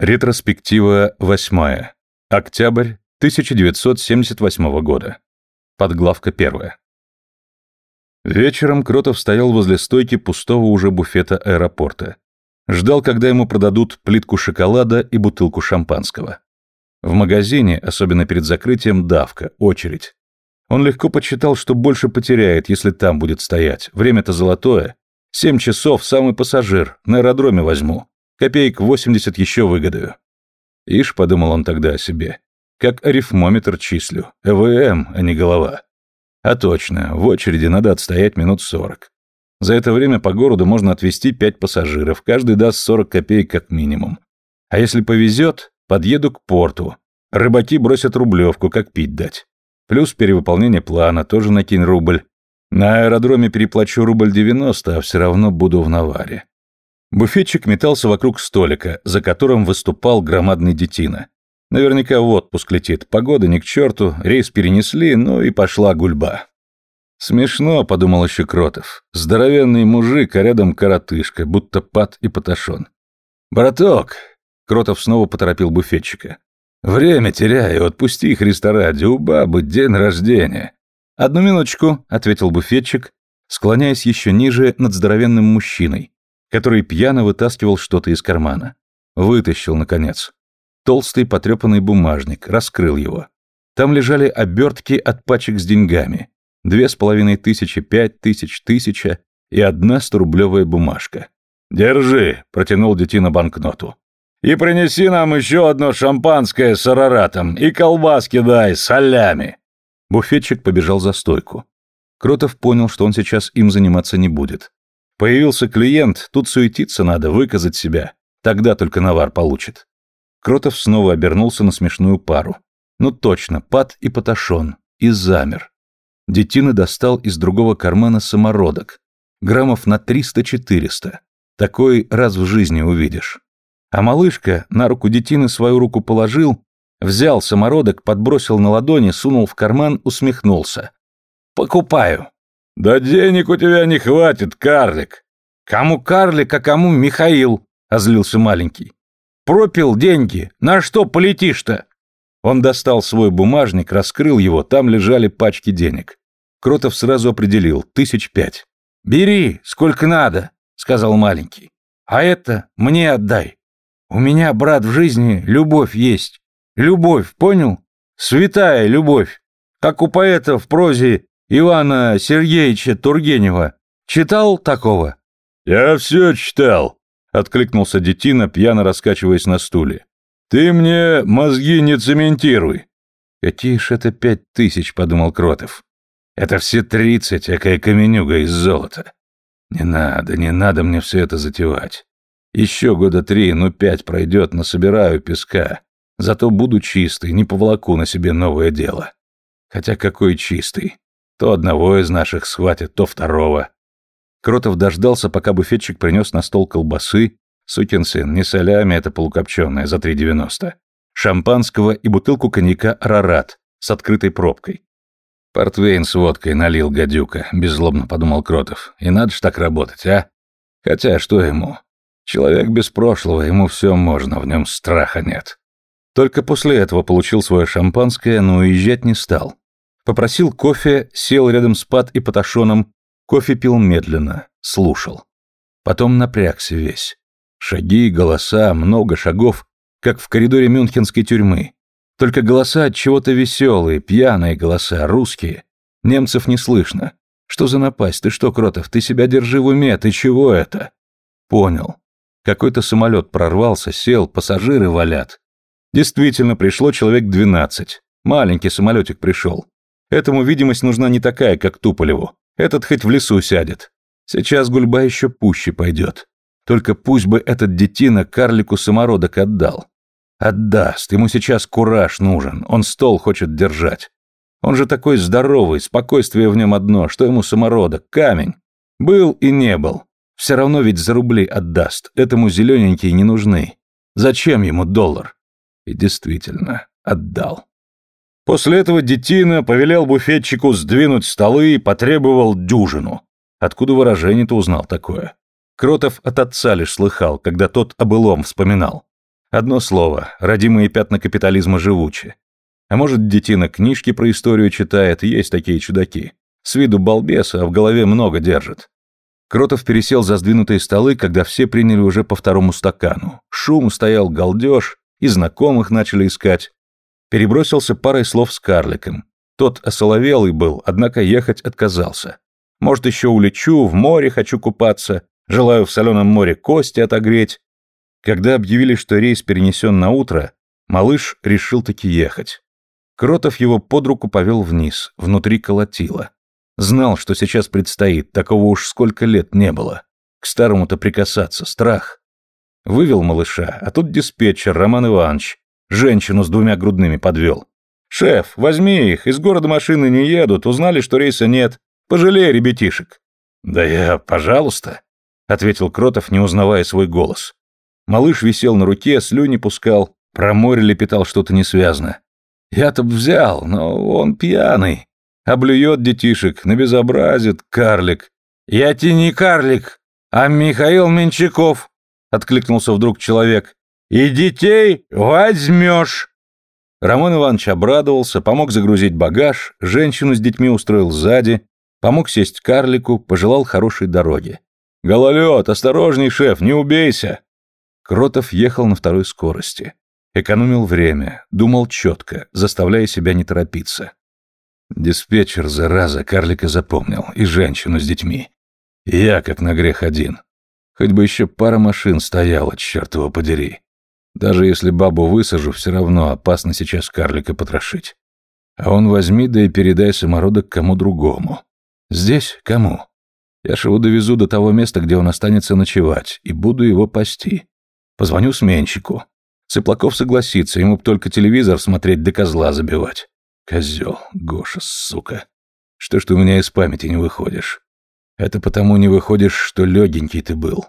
Ретроспектива 8. Октябрь 1978 года. Подглавка 1. Вечером Кротов стоял возле стойки пустого уже буфета аэропорта. Ждал, когда ему продадут плитку шоколада и бутылку шампанского. В магазине, особенно перед закрытием, давка, очередь. Он легко подсчитал, что больше потеряет, если там будет стоять. Время-то золотое. Семь часов, самый пассажир, на аэродроме возьму. Копеек 80 еще выгодаю. Ишь, подумал он тогда о себе. Как арифмометр числю. ЭВМ, а не голова. А точно, в очереди надо отстоять минут 40. За это время по городу можно отвезти пять пассажиров, каждый даст 40 копеек как минимум. А если повезет, подъеду к порту. Рыбаки бросят рублевку, как пить дать. Плюс перевыполнение плана, тоже накинь рубль. На аэродроме переплачу рубль 90, а все равно буду в наваре. Буфетчик метался вокруг столика, за которым выступал громадный детина. Наверняка в отпуск летит, погода ни к черту, рейс перенесли, ну и пошла гульба. Смешно, подумал еще Кротов. Здоровенный мужик, а рядом коротышка, будто пат и поташон. «Браток!» — Кротов снова поторопил буфетчика. «Время теряю, отпусти Христа ради, у бабы день рождения». «Одну минуточку», — ответил буфетчик, склоняясь еще ниже над здоровенным мужчиной, который пьяно вытаскивал что-то из кармана. Вытащил, наконец. Толстый потрепанный бумажник, раскрыл его. Там лежали обертки от пачек с деньгами. Две с половиной тысячи, пять тысяч, тысяча и одна сторублевая бумажка. «Держи», — протянул детина банкноту. «И принеси нам еще одно шампанское с араратом, и колбаски дай, солями». Буфетчик побежал за стойку. Кротов понял, что он сейчас им заниматься не будет. Появился клиент, тут суетиться надо, выказать себя. Тогда только навар получит. Кротов снова обернулся на смешную пару. Ну точно, пад и поташон. И замер. Детина достал из другого кармана самородок. Граммов на 300-400. Такой раз в жизни увидишь. А малышка на руку детины свою руку положил, взял самородок, подбросил на ладони, сунул в карман, усмехнулся. «Покупаю». «Да денег у тебя не хватит, карлик!» «Кому карлик, а кому Михаил?» — озлился маленький. «Пропил деньги. На что полетишь-то?» Он достал свой бумажник, раскрыл его, там лежали пачки денег. Кротов сразу определил, тысяч пять. «Бери, сколько надо», — сказал маленький. «А это мне отдай. У меня, брат, в жизни любовь есть. Любовь, понял? Святая любовь. Как у поэта в прозе Ивана Сергеевича Тургенева. Читал такого?» «Я все читал», — откликнулся детина, пьяно раскачиваясь на стуле. «Ты мне мозги не цементируй». «Какие ж это пять тысяч», — подумал Кротов. «Это все тридцать, какая каменюга из золота. Не надо, не надо мне все это затевать. Еще года три, ну пять пройдет, насобираю песка. Зато буду чистый, не поволоку на себе новое дело. Хотя какой чистый? То одного из наших схватит, то второго. Кротов дождался, пока буфетчик принес на стол колбасы, сукин сын, не солями, это полукопченое, за 3,90, шампанского и бутылку коньяка «Рарат» с открытой пробкой. «Портвейн с водкой налил гадюка», — беззлобно подумал Кротов. «И надо ж так работать, а? Хотя что ему? Человек без прошлого, ему все можно, в нем страха нет». Только после этого получил свое шампанское, но уезжать не стал. Попросил кофе, сел рядом с Пат и Паташоном, кофе пил медленно, слушал. Потом напрягся весь. Шаги, голоса, много шагов, как в коридоре мюнхенской тюрьмы. Только голоса от чего-то веселые, пьяные голоса, русские. Немцев не слышно. Что за напасть? Ты что, Кротов, ты себя держи в уме, ты чего это? Понял. Какой-то самолет прорвался, сел, пассажиры валят. Действительно, пришло человек двенадцать. Маленький самолетик пришел. Этому видимость нужна не такая, как Туполеву. Этот хоть в лесу сядет. Сейчас гульба еще пуще пойдет. Только пусть бы этот детина карлику самородок отдал. Отдаст, ему сейчас кураж нужен, он стол хочет держать. Он же такой здоровый, спокойствие в нем одно, что ему самородок, камень. Был и не был. Все равно ведь за рубли отдаст, этому зелененькие не нужны. Зачем ему доллар? И действительно, отдал. После этого детина повелел буфетчику сдвинуть столы и потребовал дюжину. Откуда выражение-то узнал такое? Кротов от отца лишь слыхал, когда тот о былом вспоминал. Одно слово, родимые пятна капитализма живучи. А может, детина книжки про историю читает, есть такие чудаки. С виду балбес, а в голове много держит. Кротов пересел за сдвинутые столы, когда все приняли уже по второму стакану. Шум стоял галдеж, и знакомых начали искать. Перебросился парой слов с карликом. Тот осоловелый был, однако ехать отказался. Может, еще улечу, в море хочу купаться, желаю в соленом море кости отогреть. Когда объявили, что рейс перенесен на утро, малыш решил таки ехать. Кротов его под руку повел вниз, внутри колотило. Знал, что сейчас предстоит, такого уж сколько лет не было. К старому-то прикасаться, страх. Вывел малыша, а тут диспетчер Роман Иванович, женщину с двумя грудными подвел. «Шеф, возьми их, из города машины не едут, узнали, что рейса нет. Пожалей ребятишек». «Да я, пожалуйста», — ответил Кротов, не узнавая свой голос. Малыш висел на руке, слюни пускал, про море лепетал что-то несвязно. «Я-то взял, но он пьяный. Облюет детишек, набезобразит, карлик». «Я тебе не карлик, а Михаил Менчаков», — откликнулся вдруг человек. «И детей возьмешь». Роман Иванович обрадовался, помог загрузить багаж, женщину с детьми устроил сзади, помог сесть карлику, пожелал хорошей дороги. «Гололед, осторожней, шеф, не убейся!» Кротов ехал на второй скорости. Экономил время, думал четко, заставляя себя не торопиться. Диспетчер, зараза, карлика запомнил, и женщину с детьми. я, как на грех один. Хоть бы еще пара машин стояла, черт его подери. Даже если бабу высажу, все равно опасно сейчас карлика потрошить. А он возьми, да и передай самородок кому другому. Здесь кому? Я ж его довезу до того места, где он останется ночевать, и буду его пасти. Позвоню сменщику. Цыплаков согласится, ему б только телевизор смотреть да козла забивать. Козел, Гоша, сука. Что ж ты у меня из памяти не выходишь? Это потому не выходишь, что легенький ты был.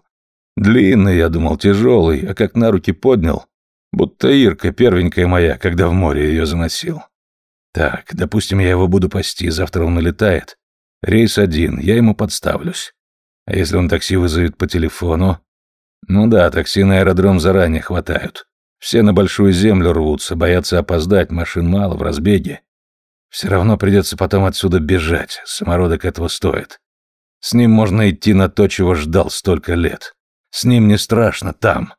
Длинный, я думал, тяжелый, а как на руки поднял, будто Ирка, первенькая моя, когда в море ее заносил. Так, допустим, я его буду пасти, завтра он налетает. Рейс один, я ему подставлюсь. А если он такси вызовет по телефону? Ну да, такси на аэродром заранее хватают. Все на большую землю рвутся, боятся опоздать, машин мало, в разбеге. Все равно придется потом отсюда бежать, самородок этого стоит. С ним можно идти на то, чего ждал столько лет. С ним не страшно там.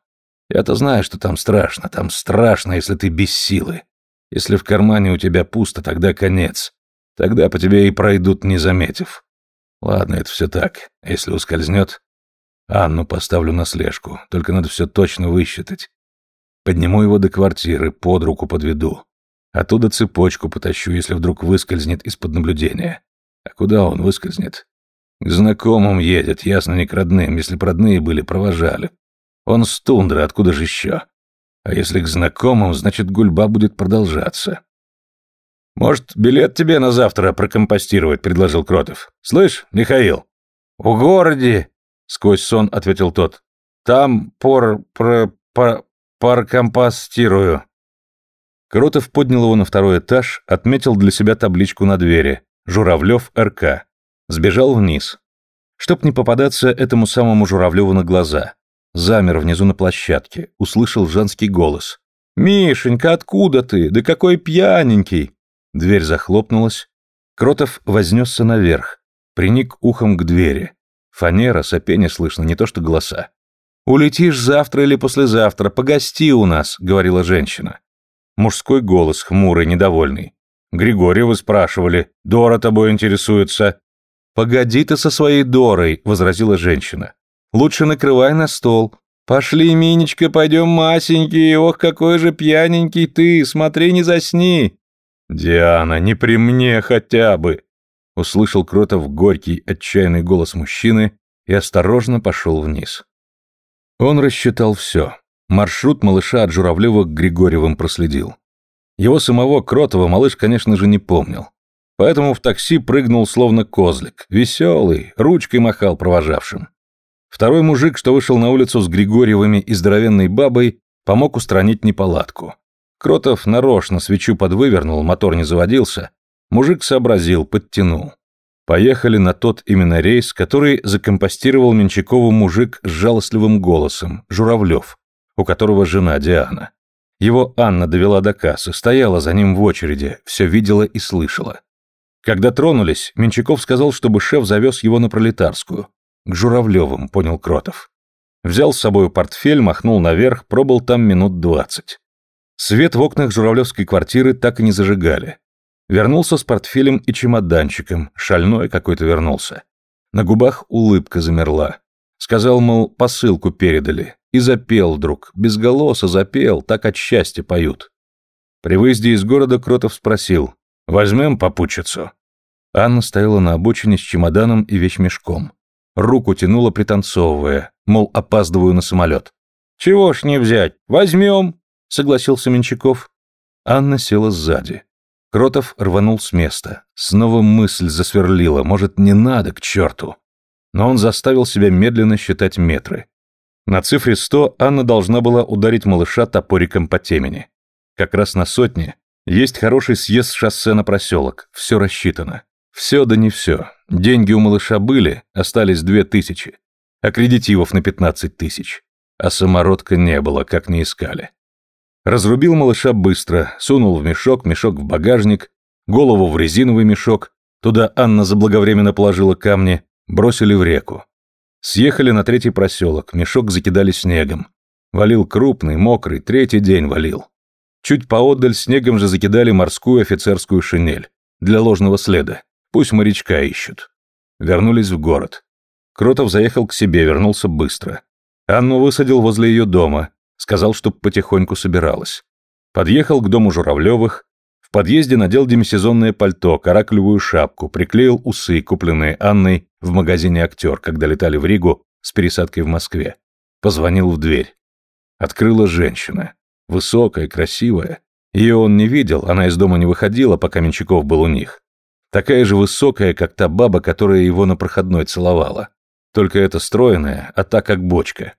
Я-то знаю, что там страшно. Там страшно, если ты без силы. Если в кармане у тебя пусто, тогда конец. Тогда по тебе и пройдут, не заметив. Ладно, это все так. Если ускользнет, Анну поставлю на слежку. Только надо все точно высчитать. Подниму его до квартиры, под руку подведу. Оттуда цепочку потащу, если вдруг выскользнет из-под наблюдения. А куда он выскользнет? К знакомым едет, ясно, не к родным. Если б родные были, провожали. Он с тундры, откуда же еще? А если к знакомым, значит, гульба будет продолжаться. «Может, билет тебе на завтра прокомпостировать?» — предложил Кротов. «Слышь, Михаил?» «В городе!» — сквозь сон ответил тот. «Там пор... про... пор... паркомпостирую». Кротов поднял его на второй этаж, отметил для себя табличку на двери. «Журавлев РК». Сбежал вниз. Чтоб не попадаться этому самому Журавлеву на глаза. Замер внизу на площадке, услышал женский голос. «Мишенька, откуда ты? Да какой пьяненький!» Дверь захлопнулась. Кротов вознесся наверх, приник ухом к двери. Фанера, сопение слышно, не то что голоса. «Улетишь завтра или послезавтра, погости у нас», — говорила женщина. Мужской голос, хмурый, недовольный. «Григорьевы спрашивали, Дора тобой интересуется. «Погоди ты со своей Дорой», — возразила женщина. «Лучше накрывай на стол. Пошли, Минечка, пойдем, масенький, ох, какой же пьяненький ты, смотри, не засни». «Диана, не при мне хотя бы», — услышал Кротов горький, отчаянный голос мужчины и осторожно пошел вниз. Он рассчитал все. Маршрут малыша от Журавлева к Григорьевым проследил. Его самого Кротова малыш, конечно же, не помнил. Поэтому в такси прыгнул словно козлик, веселый, ручкой махал провожавшим. Второй мужик, что вышел на улицу с Григорьевыми и здоровенной бабой, помог устранить неполадку. Кротов нарочно свечу подвывернул, мотор не заводился. Мужик сообразил, подтянул. Поехали на тот именно рейс, который закомпостировал Менчакову мужик с жалостливым голосом, Журавлев. у которого жена Диана. Его Анна довела до кассы, стояла за ним в очереди, все видела и слышала. Когда тронулись, Менчаков сказал, чтобы шеф завез его на Пролетарскую. К Журавлевым, понял Кротов. Взял с собой портфель, махнул наверх, пробыл там минут двадцать. Свет в окнах журавлевской квартиры так и не зажигали. Вернулся с портфелем и чемоданчиком, шальной какой-то вернулся. На губах улыбка замерла. Сказал, мол, посылку передали. И запел вдруг, без голоса запел, так от счастья поют. При выезде из города Кротов спросил, «Возьмем попутчицу?» Анна стояла на обочине с чемоданом и вещмешком. Руку тянула, пританцовывая, мол, опаздываю на самолет. «Чего ж не взять? Возьмем!» — согласился Менчаков. Анна села сзади. Кротов рванул с места. Снова мысль засверлила, может, не надо, к черту. Но он заставил себя медленно считать метры. На цифре 100 Анна должна была ударить малыша топориком по темени. Как раз на сотне есть хороший съезд с шоссе на проселок, все рассчитано. Все да не все. Деньги у малыша были, остались две тысячи. Аккредитивов на пятнадцать тысяч. А самородка не было, как не искали. Разрубил малыша быстро, сунул в мешок, мешок в багажник, голову в резиновый мешок, туда Анна заблаговременно положила камни, бросили в реку. Съехали на третий проселок, мешок закидали снегом. Валил крупный, мокрый, третий день валил. Чуть поодаль снегом же закидали морскую офицерскую шинель. Для ложного следа. Пусть морячка ищут. Вернулись в город. Кротов заехал к себе, вернулся быстро. Анну высадил возле ее дома, Сказал, чтоб потихоньку собиралась. Подъехал к дому Журавлевых. В подъезде надел демисезонное пальто, караклевую шапку, приклеил усы, купленные Анной в магазине «Актер», когда летали в Ригу с пересадкой в Москве. Позвонил в дверь. Открыла женщина. Высокая, красивая. Ее он не видел, она из дома не выходила, пока Менчаков был у них. Такая же высокая, как та баба, которая его на проходной целовала. Только это стройная, а та как бочка.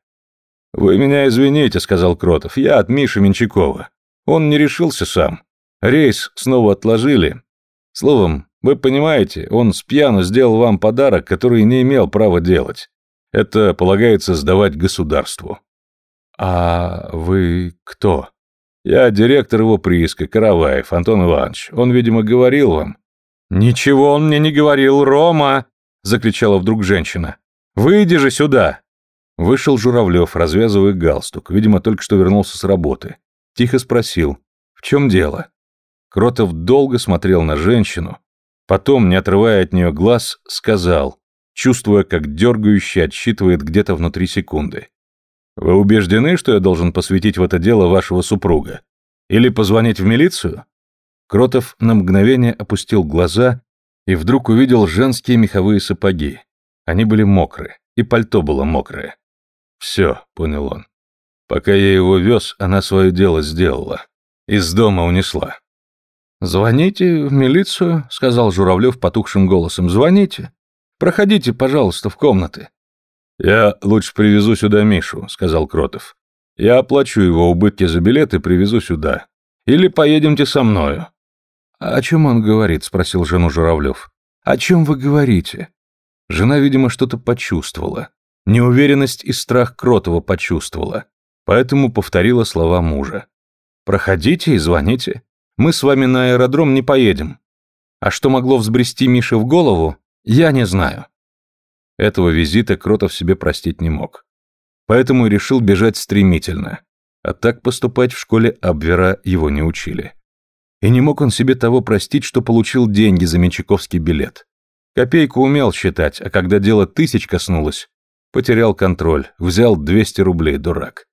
«Вы меня извините», — сказал Кротов, — «я от Миши Менчакова. Он не решился сам. Рейс снова отложили. Словом, вы понимаете, он с пьяну сделал вам подарок, который не имел права делать. Это полагается сдавать государству». «А вы кто?» «Я директор его прииска, Караваев, Антон Иванович. Он, видимо, говорил вам». «Ничего он мне не говорил, Рома!» — закричала вдруг женщина. «Выйди же сюда!» Вышел Журавлев, развязывая галстук, видимо, только что вернулся с работы. Тихо спросил, в чем дело? Кротов долго смотрел на женщину, потом, не отрывая от нее глаз, сказал, чувствуя, как дергающий отсчитывает где-то внутри секунды. «Вы убеждены, что я должен посвятить в это дело вашего супруга? Или позвонить в милицию?» Кротов на мгновение опустил глаза и вдруг увидел женские меховые сапоги. Они были мокрые, и пальто было мокрое. «Все», — понял он. «Пока я его вез, она свое дело сделала. Из дома унесла». «Звоните в милицию», — сказал Журавлев потухшим голосом. «Звоните. Проходите, пожалуйста, в комнаты». «Я лучше привезу сюда Мишу», — сказал Кротов. «Я оплачу его убытки за билет и привезу сюда. Или поедемте со мною». «О чем он говорит?» — спросил жену Журавлев. «О чем вы говорите?» Жена, видимо, что-то почувствовала. Неуверенность и страх Кротова почувствовала, поэтому повторила слова мужа. «Проходите и звоните. Мы с вами на аэродром не поедем. А что могло взбрести Мише в голову, я не знаю». Этого визита Кротов себе простить не мог. Поэтому и решил бежать стремительно. А так поступать в школе Абвера его не учили. И не мог он себе того простить, что получил деньги за Менчаковский билет. Копейку умел считать, а когда дело тысяч коснулось, Потерял контроль, взял 200 рублей, дурак.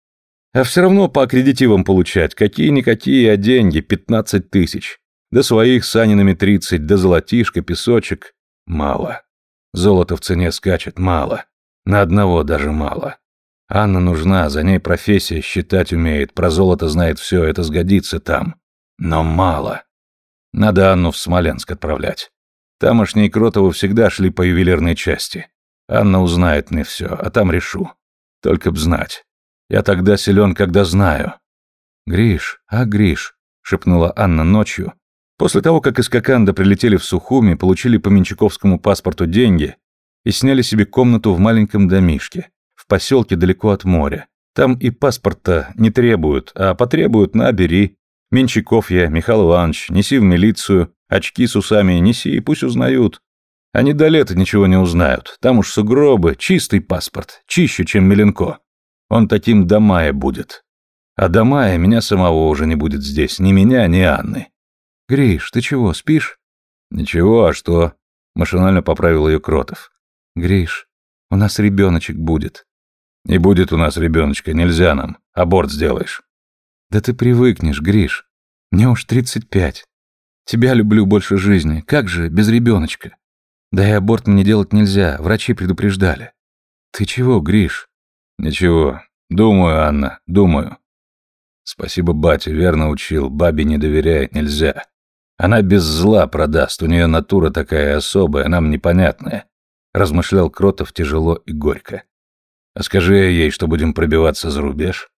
А все равно по аккредитивам получать, какие-никакие, а деньги, 15 тысяч. Да своих с Анинами 30, да золотишко, песочек. Мало. Золото в цене скачет, мало. На одного даже мало. Анна нужна, за ней профессия, считать умеет, про золото знает все, это сгодится там. Но мало. Надо Анну в Смоленск отправлять. Тамошние Кротовы всегда шли по ювелирной части. Анна узнает мне все, а там решу. Только б знать. Я тогда силен, когда знаю. Гриш, а Гриш, шепнула Анна ночью. После того, как из Коканда прилетели в Сухуми, получили по Менчаковскому паспорту деньги и сняли себе комнату в маленьком домишке, в поселке далеко от моря, Там и паспорта не требуют, а потребуют на бери. Менчаков я, Михаил Иванович, неси в милицию, очки с усами неси, и пусть узнают. Они до лета ничего не узнают. Там уж сугробы, чистый паспорт, чище, чем Меленко. Он таким до мая будет. А до мая меня самого уже не будет здесь, ни меня, ни Анны. Гриш, ты чего, спишь? Ничего, а что? Машинально поправил ее Кротов. Гриш, у нас ребеночек будет. Не будет у нас ребеночка, нельзя нам. Аборт сделаешь. Да ты привыкнешь, Гриш. Мне уж тридцать пять. Тебя люблю больше жизни. Как же без ребеночка? Да и аборт мне делать нельзя, врачи предупреждали. Ты чего, Гриш? Ничего. Думаю, Анна, думаю. Спасибо батя, верно учил, бабе не доверяет нельзя. Она без зла продаст, у нее натура такая особая, нам непонятная. Размышлял Кротов тяжело и горько. А скажи я ей, что будем пробиваться за рубеж?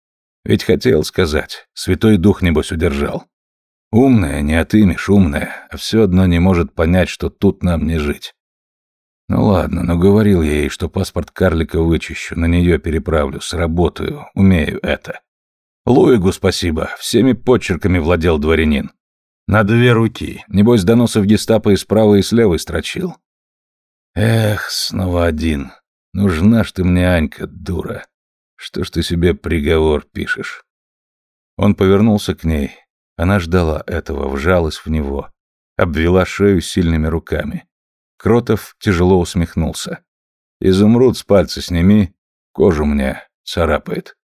Ведь хотел сказать, святой дух небось удержал. Умная, не отымешь, умная, а все одно не может понять, что тут нам не жить. Ну ладно, но говорил я ей, что паспорт карлика вычищу, на нее переправлю, сработаю, умею это. Луигу спасибо, всеми подчерками владел дворянин. На две руки, небось доносов гестапо и справа, и слева строчил. Эх, снова один. Нужна ж ты мне, Анька, дура. Что ж ты себе приговор пишешь? Он повернулся к ней. Она ждала этого, вжалась в него, обвела шею сильными руками. Кротов тяжело усмехнулся. «Изумруд с пальца сними, кожу мне царапает».